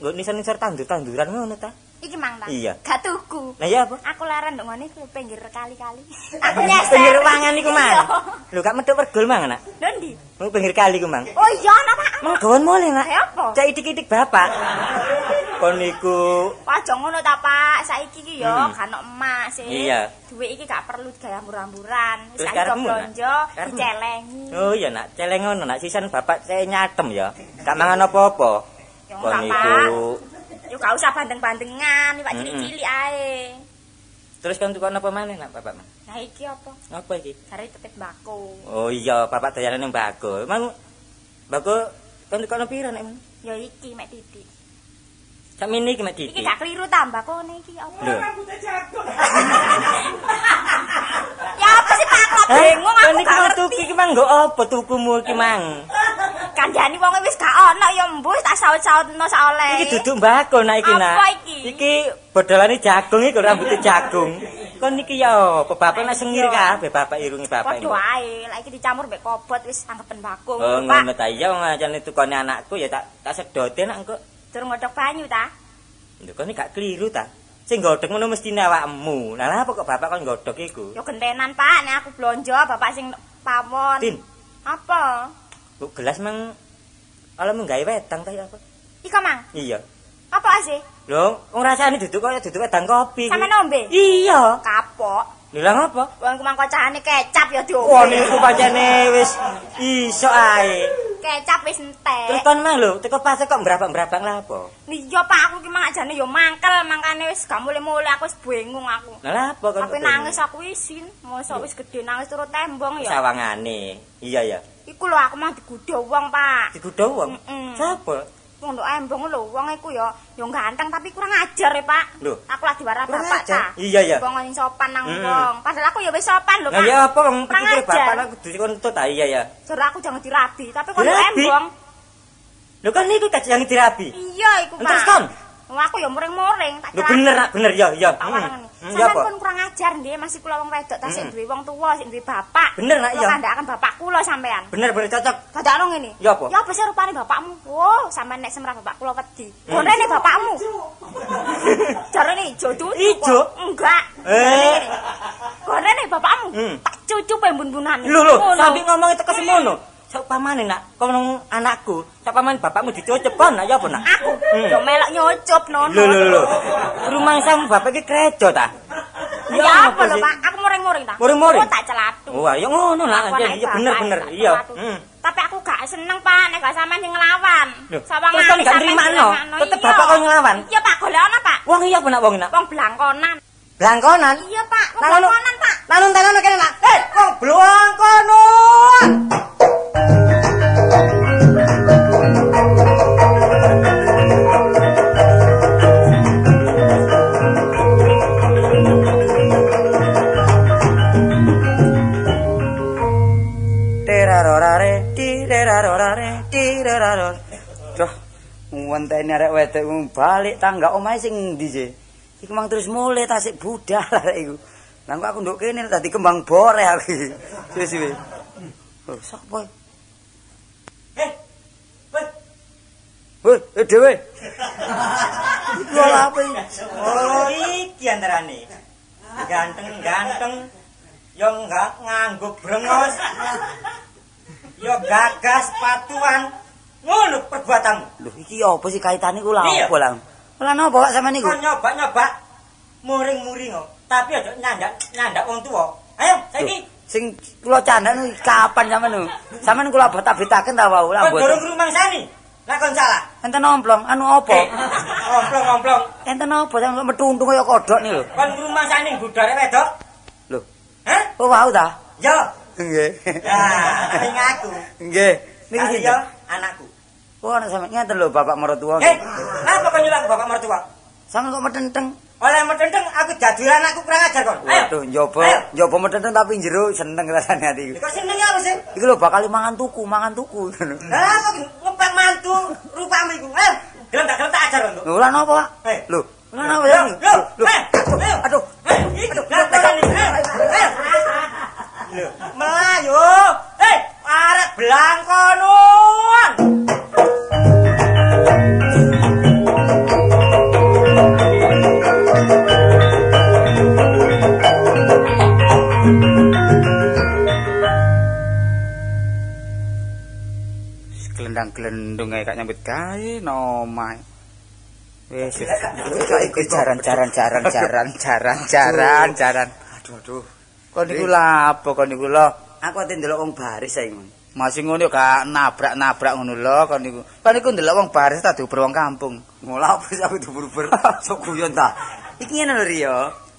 nggo nisor-nisor tandur-tanduran ngono ta? Iki mang ta? Iya. Gak tuku. Lah iya apa? Aku leren ndok ngene ku pinggir kali-kali. Aku nyeser. Pinggir wangan iku mang. Lho gak medhok pergol mang nak. Lho ndi? Mau pinggir kali ku mang. Oh iya ana Pak. Mang gawon mole nak. Eh, apa? Cak idik-idik bapak. Kon niku Aja ngono ta Pak, saiki iki yo Hmm. ono emak sih. Iya. Duit iki gak perlu digaya ambur-amburan. Wis gak Nak? blonjo, dicelengi. Oh iya nak, celeng ngono nak sisan bapak saya nyatem ya. Gak mangan apa-apa. Ya Kon niku Pak. Yo gak usah bandeng-bandengan, Pak Mm-mm. cilik-cilik ae. terus kan tukang apa maneh nak bapak? Nah iki apa? Apa iki? Cari tetep bako. Oh iya, bapak dayanan yang bago. Emang bago kan tukang pira nek mang? Ya iki mek titik. Sak mini iki mek Iki gak keliru tambah kok iki apa? Lho. Ya apa sih Pak? Kok Eh, bingung aku iki gak ngerti. tuku iki mang nggo apa tukumu iki mang? Kandhani wong wis gak ono ya mbuh tak saut-sautno sak oleh. Iki duduk mbako nak iki nak. Apa iki? Iki bodolane jagung iki rambutnya jagung. Kon iki ya apa bapak nak sengir kabeh bapak irungi bapak Padha ae, lek iki dicampur mbek kobot wis anggepen bakung. Oh ngono ta iya wong ajane tukone anakku ya tak tak sedote nak engko. Durung ngodhok banyu ta? Lho iki gak keliru ta. Sing godhog ngono mestine awakmu. Lah lha apa kok bapak kon godhog iku? Ya gentenan Pak, nek aku blonjo bapak sing pawon. Tin, Apa? kok gelas mang kalau menggawe wedang ta ya apa? Ika mang, Iya. apa sih? Lho, wong rasane duduk kaya duduk wedang kopi. Sampe nombe? Iya. Kapok. Lho lah ngapa? Wong ku mangko cahane kecap ya diombe. Wah niku pancene wis iso ae. Kecap wis entek. Terus kon mang lho, teko pas kok berabang-berabang lah apa? Iya Pak, aku ki mang ajane ya mangkel, mangkane wis gak mulih-mulih aku wis bingung aku. Lah apa kon? Aku nangis aku isin, mosok wis gede nangis turut tembong ya. sawangane. Iya ya. Iku lho aku mah digudho wong, Pak. Digudho wong. Mm-mm. Sapa? Wong nduk embong lho, wong iku ya ya ganteng tapi kurang ajar ya, Pak. Lho. Aku lagi warah Kurang bapak ta. Iya, ya. Wong sing sopan nang wong. Padahal aku ya wis sopan lho, Lah Pak. ya apa wong pikir bapak lah kudu dikontut ta iya ya. Jare aku jangan dirabi, tapi kok embong. Lho kan niku kajang dirabi. Iya iku, Pak. Terus kon Wah, aku ya muring-muring, tak Lho bener nak bener ya ya. Tak Hmm. ya Sampeyan pun kurang ajar nggih, masih kula wong wedok ta sik Hmm. duwe wong tuwa, sik duwe bapak. Bener, Nak, Kula iya. kandhakan bapak kula sampean. Bener bener cocok. Dadakno ngene. Ya apa? Ya apa sih rupane bapakmu? Oh, sampean nek semrah bapak kula wedi. Gondene bapakmu. Jarane ijo tutu. Ijo? Enggak. Eh. Gondene bapakmu. Hmm. Tak cucup embun-bunane. Lho lho, Ngono. sampe ngomong teko semono. Saupamane nak, kono anakku, saupamane bapakmu dicucup kon nak ya apa nak? Aku Hmm. yo melok nyucup nono. Lho lho lho. Rumangsamu bapak iki krejo ta? Ya apa lho? Pak? Aku muring-muring ta. Muring-muring? Tak celatu. Oh, ya ngono lah. Aku Iya anake bener bapak, bener. tak Iya. Hmm. Tapi aku gak seneng, Pak, nek gak sampean sing nglawan. Sawang terus kan gak nerimakno? Tetep bapak kok nglawan? Iya, Pak, golekno, Pak. Wong iya apa nak wong nak? Wong blangkonan. Blangkonan. Iya, Pak, blangkonan, Pak. Lanun tanono kene nak. Eh, wong blangkonan. Ngenteni arek wedok balik tangga omahe sing ndi sih? Iku mang terus mulai tasik budal arek iku. Lah aku nduk kene dadi kembang bore aku. Oh, sapa? Eh. Weh. Eh dhewe. Iku lha apa iki? Oh, iki antarane. Ganteng-ganteng yo enggak nganggo brengos. Yo gagas patuan. Ngono perbuatanmu. Lho iki apa sih kaitane ku lha Iya. apa lah? Lah napa kok sampean niku? Nyoba-nyoba muring-muring kok. Tapi aja nyandak nyandak wong tuwa. Ayo, saiki Sing kula candhan kuwi kapan sampean niku? Sampean kula beta-betaken ta wau lah kok durung mboten. rumangsani. Lah kon salah. Enten omplong, anu apa? Eh, Omplong-omplong. Enten apa kok metuntung kaya kodhok nih lho. Kon rumangsani budare wedok. Lho, Hah? oh wau ta? Yo. Nggih. Nah, ning aku. Nggih. Niki sinten? yo anakku. Oh, ana sampean ngeten lho bapak mertua. Eh, napa kon nyulang bapak mertua? Sampeyan kok metenteng. Oleh metenteng aku dadi anakku kurang ajar kon. Waduh, njoba, Ayo. njoba metenteng tapi jero seneng rasane ati. Kok seneng ya apa sih? Iki lho bakal mangan tuku, mangan tuku. Lah apa ngepang mantu rupamu iku? Ayo, gelem tak gelem tak ajar kon. Lho, lan apa, Pak? Eh. Lho, lan apa Lho, ya? lho, Lho, eh, aduh. Eh, aduh. Eh, eh. Lho, Melayu. Eh, arek blangkonon. Gelendang-gelendung ae kak nyambut gawe nomah. Wis wis. Iku jaran-jaran jaran-jaran jaran-jaran jaran. Aduh, aduh. Kon niku lha apa kon niku lho? Aku ate ndelok wong baris saiki. Mas. Masih ngono gak nabrak-nabrak ngono lho kon niku. Kon niku ndelok wong baris ta diuber wong kampung. Ngolah apa aku dubur-bur. Sok guyon ta. Iki ngene lho Rio.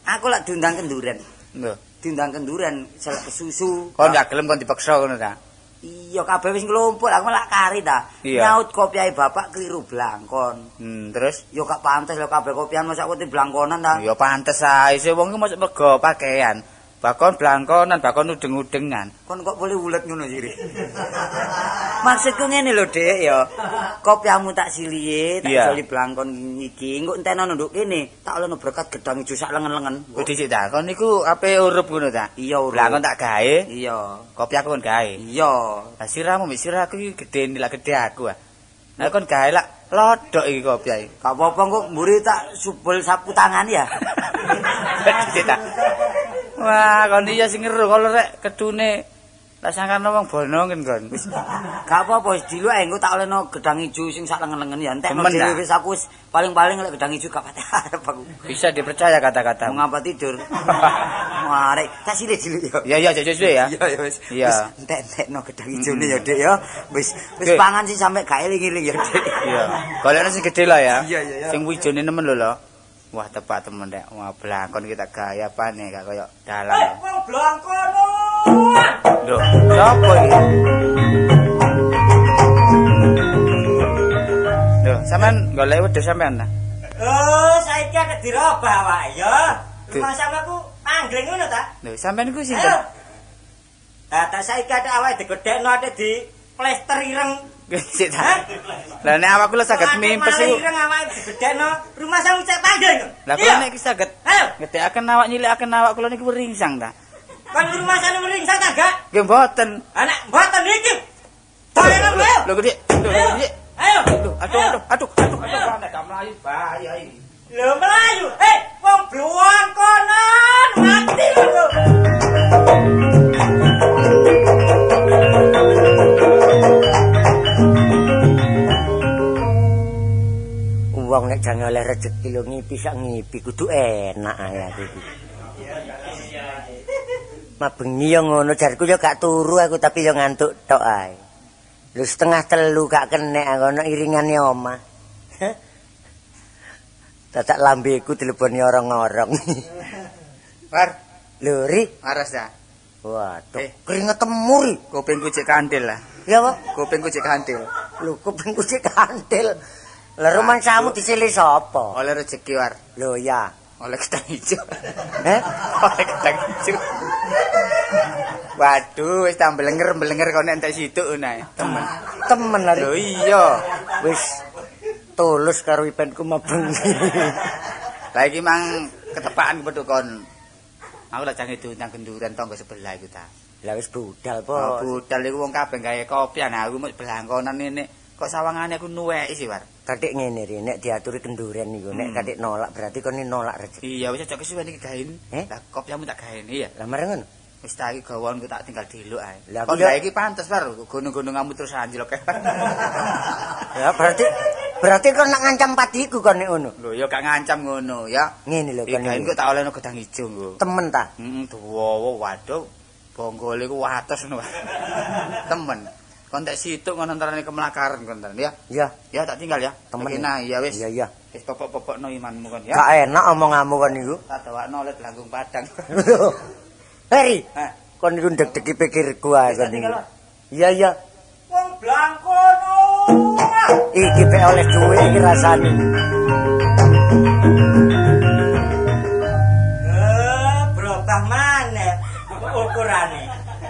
Aku lak diundang kenduren. Lho, Diundang kenduren selek susu. kon gak gelem kon dipaksa ngono ta? Iya kabeh wis nglumpuk aku malah kari ta. Nyaut kopiahe bapak keliru blangkon. Hmm, terus Yo gak pantes lho kabeh kopian masa kote blangkonan ta. ya pantes ae wong ki mosok mergo pakaian. Bakon blangkonan, bakon udeng-udengan. Kon kok boleh ulet ngono sih. Maksudku ngene lho, Dek ya. Kopiamu tak silihe, tak Iya. soli blangkon iki. Engko enteno nduk kene, tak olehno berkat gedang ijo sak lengen-lengen. Kok dhisik ta? Kon niku ape urup ngono ta? Iya, urup. Blangkon tak gawe, Iya. kopi aku kon gawe. Iya. Lah siramu mbek siraku iki gedhe nilak gedhe aku ah. Lah kon gawe lak lodok iki kopi ae. Gak apa-apa kok mburi tak subul sapu tangan ya. Dhisik ta. Wah, kon iya sing ngeru kalau rek kedune tak sangkane wong bonongin kon. Wis Gak apa-apa wis dilu engko tak olehno gedang ijo sing sak lengen-lengen ya. Demen, dhewe wis aku wis paling-paling lek gedang ijo gak pati arep aku. bisa dipercaya kata-kata. Mau ngapa tidur? Mare, tak sile dulu ya. Ya ya jajus ya. Iya ya wis. Iya. Wis entek-entekno gedang ijone ya, Dik ya. Wis wis pangan sih sampe gak eling-eling ya, Dik. Iya. Golekno sing gedhe lah ya. Iya, iya, iya. Sing wijone nemen lho lho. Wah, tepak temen rek. Wah, blangkon kita gaya apane gak koyo dalang. Eh, wong blangkonon. Lho, sapa iki? Lho, sampean golek wedhus sampean ta? Oh, saiki aku dirobah wae ya. Rumah samaku anggreng ngono ta? Lho, sampean iku sinten? Lah tak saiki ada awake digedhekno ate di plester ireng Sik ta. Lah nek awakku lek saged mimpes iku. Ireng awake digedhekno rumah samu cek panggil. Lah kula nek iki saged ngedekaken awak nyilikaken awak kula niku ringsang ta. kan rumah sana meringsang ta gak? Nggih mboten. Anak mboten iki. Ayo. Lho. Lho gede. Ayo. Aduh, aduh, aduh, aduh, aduh, aduh, nek mlayu bahaya iki. Lho melayu. Eh, wong bluang konon mati lho. Wong nek jange oleh rezeki lho ngipi sak ngipi kudu enak ae aku iki. Mabengi yo ngono jarku yo gak turu aku tapi yo ngantuk tok ae. Lho setengah telu gak kenek aku ana iringane omah. Dadak lambeku teleponi orang-orang. War, Lho ri, waras ta. waduh Eh. keringet temur. Kupingku cek kandil lah. Ya apa? Kupingku cek kandil. Lho kupingku sik kantil. Lah rumah samu disilih sapa? Oleh rezeki war. Lho ya. Oleh gedang ijo. Eh? Oleh gedang ijo. Waduh, wis tak mbelenger-mbelenger kok nek entek situ nae. Temen. Temen lari. Lho iya. Wis tulus karo ipenku mabengi. Lah iki mang ketepaan kepethuk kon. Aku lak jange diundang genduren tangga sebelah iku ta. Lah wis budal Oh, po. budal iku wong kabeh gawe kopi ana aku mung belangkonan ini. Kok sawangane aku nuweki sih, War. Katik ngene ri, nek diaturi kenduren niku, nek Hmm. katik nolak berarti kon nolak rezeki. Iya, wis aja kesuwen iki gaen. Eh? Lah kopiamu tak gaen iya. Lah mareng ngono. Wis tak iki gawon ku tak tinggal diluk ae. Lah, Kok ya- iki pantes, War. Gunung-gunung kamu terus anjlok. Ya berarti berarti kon nak ngancam patiku kon nek ngono. Lho, ya gak ngancam ngono, ya. Ngene lho kon. gaen ku tak olehno gedang ijo nggo. Temen ta? Heeh, dawa waduh. Bonggole ku wates ngono. Temen. Kon tak situk ngono antarane kemlakaran kon ya. Ya, Ya tak tinggal ya. temen. Nah, ya wis. Iya iya. Wis popok-popokno imanmu kon ya. Gak enak omonganmu kon niku. Tak dawakno oleh langgung padang. Heri, kon niku ndek-deki pikirku ae kon niku. Iya iya. Wong blangkono. Iki pe oleh duwe iki rasane.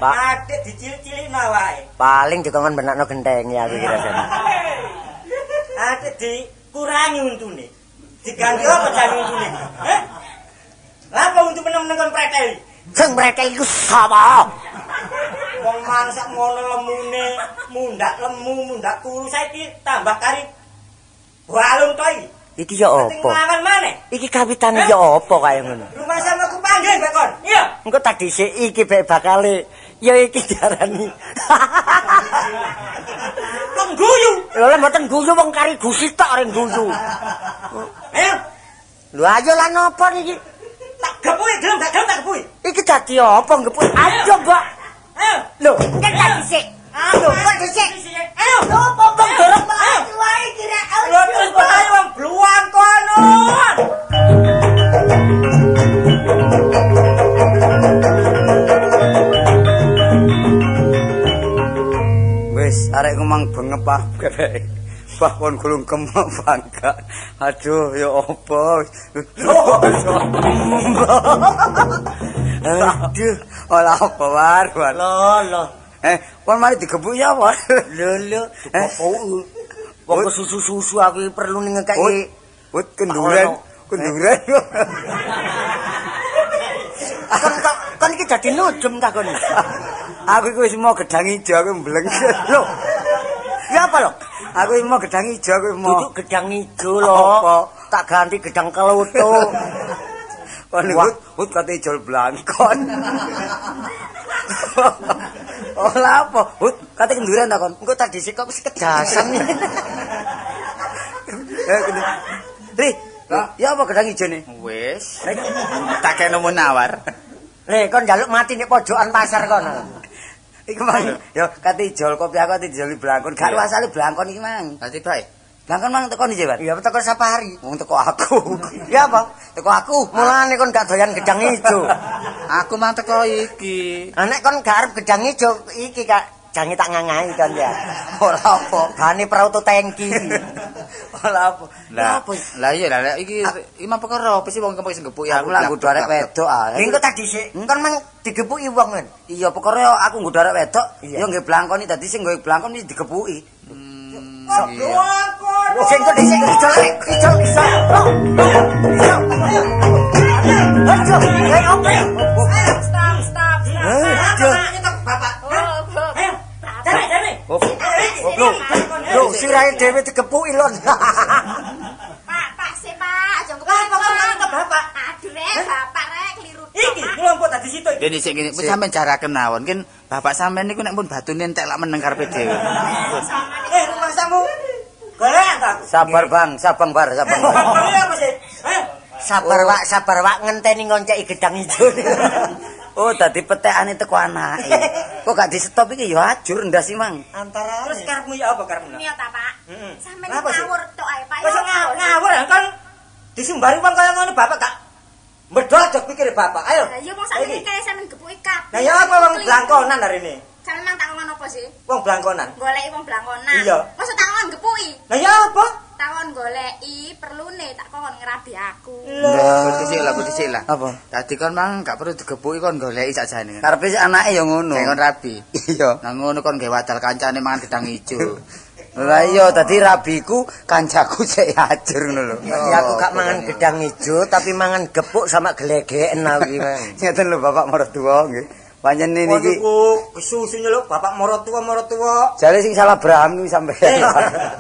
Pak. Adik dicilik-cilikno wae. Paling dikongkon benakno genteng ya aku rasane. Adik dikurangi untune. Diganti apa jane untune? Heh? Lah apa untuk meneng-meneng kon preteli? Sing mereka iku sapa? Wong mangsak ngono lemune, mundak lemu, mundak kuru saiki tambah kari balung to iki. Ya apa? maneh. Iki kawitane ya apa kaya ngono? Rumah sama ku panggil mbek kon. Iya. Engko tak dhisik iki bek bakale ya iki diarani. Wong guyu. Lho mboten guyu wong kari gusi tok ring guyu. Ayo, Lho ayo lan apa niki? tak gepuki gelem gak gelem tak gepuki. Iki dadi apa ngeput? Ayo, Mbak. Ayo. Lho, kan tak dhisik. Ayo, kok dhisik. Ayo. Wah kon gulung kemak bangga. Aduh ya apa. Aduh, ora apa war. Lho, lho. Eh, kon mari digebuk ya war. Lho, lho. Eh? Popo. Wong susu-susu aku iki perlu ning ngekeki. wut kenduren, kenduren. Kon kok kon iki dadi nujem ta kon. Aku iku wis mau gedang ijo aku mbleng. Lho. Ya apa lho? Aku mau gedang ijo aku mau. Duduk gedang ijo lho. Apa? Tak ganti gedang kelutu. Kon Wah. wut, wut kate ijol blangkon. oh lah apa? Wut, kate kenduren ta kon? Engko tak dhisik kok wis kedasan. Ri, ya apa gedang ijo nih? Wis. Tak kene menawar. Le, kon njaluk mati nek pojokan pasar kon. Iku mang, yo kate ijol kopi aku kate ijol blangkon. Gak Iya. asale blangkon iki mang. Dadi bae. Blangkon mang teko ndi, Pak? Ya teko safari. Wong teko aku. Ya apa? Teko aku. Mulane kon gak doyan gedang ijo. Aku mang teko iki. Lah nek kon gak arep gedang ijo iki Kak, jange tak ngangai kon ya. Ora apa. Bane prauto tangki. Ora apa. Lah, apa? lah iya lah iki iki mang perkara apa sih wong kempes ngepuk ya Aku lah nggodho arek wedok ah. Engko tak dhisik. Kon mang digepuki wong kan. Iya, pokoknya aku nggodho arek wedok, Iya. yo nggih blangkon dadi sing nggawe blangkon iki digepuki. Hmm. Sing kok dhisik ijol ijol ijol. Ayo, ayo opo? Ayo, stop, stop, stop. Aduh, Lho, lho sirahe dhewe dikepuki lon. Pak, Pak, sih, Pak. Aja kok kok nyetok bapak? Aduh, rek, Bapak, rek, keliru. Iki Pak. ngelompok tadi situ. iki. Gini sik gini, wis sampean jaraken mawon. Kin bapak sampean niku nek pun batune entek lak meneng karepe dhewe. Eh, rumah samu. Golek tak? Sabar Bang, sabar bar, sabar. Sabar Wak, sabar Wak ngenteni ngonceki gedang ijo. Oh, dadi petekane teko anake. Kok gak di stop iki ya ajur ndas sih, Mang. Antara terus karepmu ya apa karepmu? Ya, ta, Pak. Heeh. Sampe ngawur tok ae, Pak. Ya, ngawur, kan disumbari wong kaya ngono bapak gak medhot aja pikir bapak. Ayo. Lah, iya, wong sak Iki. kaya sampean gepuki kabeh. Nah ya apa wong blangkonan hari ini? Sampeyan mang takon apa sih? Wong blangkonan. Goleki wong blangkonan. Iya. Masa takon gepuki? Nah ya apa? Takon goleki perlune tak kon ngerabi aku. Lah, sik lah, sik lah. Apa? Dadi kon mang gak perlu digepuki kon goleki sakjane. Karepe anake ya ngono. Kayak kon rabi. Iya. Nah ngono kon gawe wadal kancane mangan gedang ijo. Lah iya dadi rabiku kancaku sik ajur ngono lho. Dadi aku gak mangan gedang ijo tapi mangan gepuk sama gelegeken aku. Ngeten lho Bapak Martua nggih. Panjen niki Waduh, kesusu nyeluk bapak moro tua moro tua. jare sing salah kuwi Eh, sampeyan.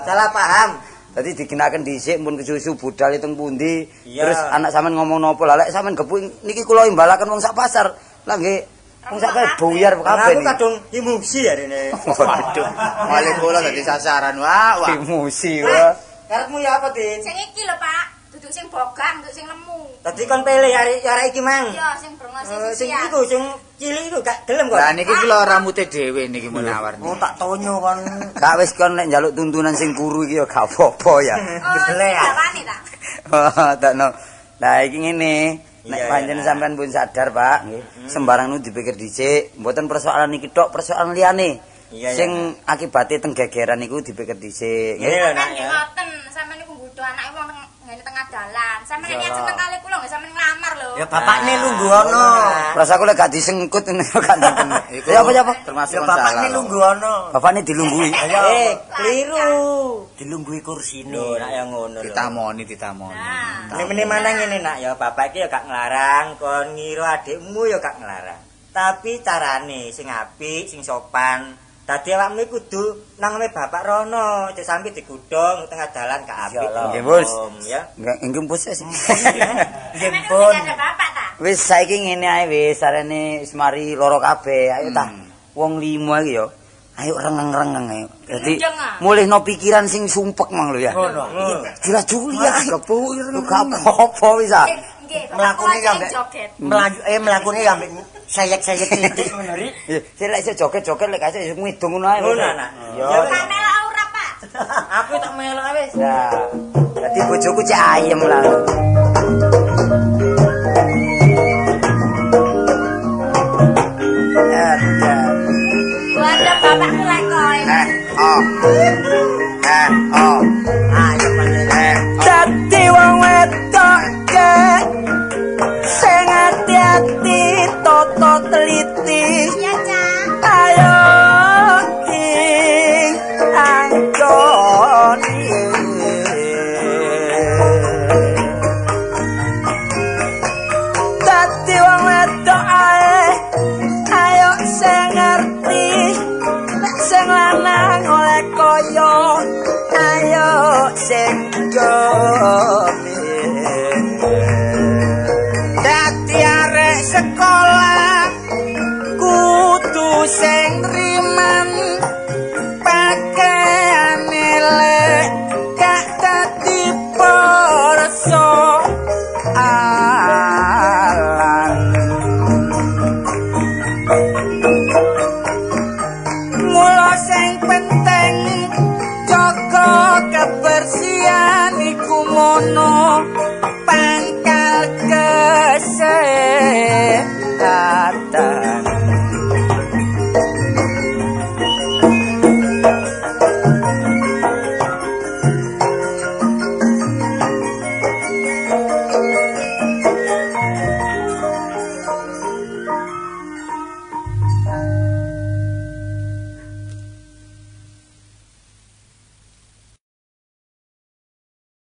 salah paham. Tadi dikenaken dhisik pun kesusu budal teng pundi. Terus anak sampean ngomong nopo lah lek sampean gepuk niki kula imbalaken wong sak pasar. Lah nggih wong sak buyar Karena kabeh aku kadung emosi hari ini. Waduh, malah kula dadi sasaran. Wah, wah. Emosi wah. Karepmu ya apa, Din? Sing iki lho, Pak. Duduk sing bogang, duduk sing lemu. Tadi kon pilih hari iki mang. Iya, sing brengos sing Eh, Sing iku sing cilik iku gak gelem kok. Lah niki kula rambute dhewe niki menawar. Oh tak tonyo kon. Gak wis kon nek njaluk tuntunan sing kuru iki ya gak apa-apa ya. Oh, Gedele ya. jawani ta. Tak no. Lah iki ngene. Nek iya. sampean pun sadar, Pak, nggih. Sembarang nu dipikir dhisik, mboten persoalan iki tok, persoalan liyane. Iya, iya. Sing akibate teng gegeran niku dipikir dhisik, nggih. Iya, nggih ya. ngoten, sampeyan niku nggodho anake wong ngene tengah dalan. Sampeyan niat seneng kali kula nggih sampeyan nglamar lho. Ya bapakne lungguh ono. Rasaku lek gak disengkut ini gak nonton. Ya apa ya apa? Termasuk Ya bapakne lungguh ono. Bapakne dilunggui. Eh, keliru. Dilungguhi kursine. Lho, nak ya ngono lho. Ditamoni, ditamoni. Nah. Ini mana ngene nak ya bapak iki ya gak nglarang kon ngira adikmu ya gak nglarang. Tapi carane sing apik, sing sopan. Dadi awakmu iki kudu nang ame bapak rono, aja sampe digudhong tengah dalan gak apik. Insyaallah. Nggih, Bos. Ya. Enggak enggak bos bapak ta? Wis saiki ngene ae wis sarene wis mari loro kabeh. Ayo ta. Wong lima iki yo. Ayo rengeng-rengeng ayo. Dadi mulihno pikiran sing sumpek mang lho ya. Ngono. Jelas juli ya kepu gak apa-apa wis ah. Mlakune joget. Melaju eh mlakune ya ambek sayek-sayek titik ngono ri. Iso joget-joget lek iso ngidung ngono ae. Ngono. Ya. Ya, Tak melok ora, Pak. Aku tak melok ae wis. Ya. Dadi bojoku cek ayem lah.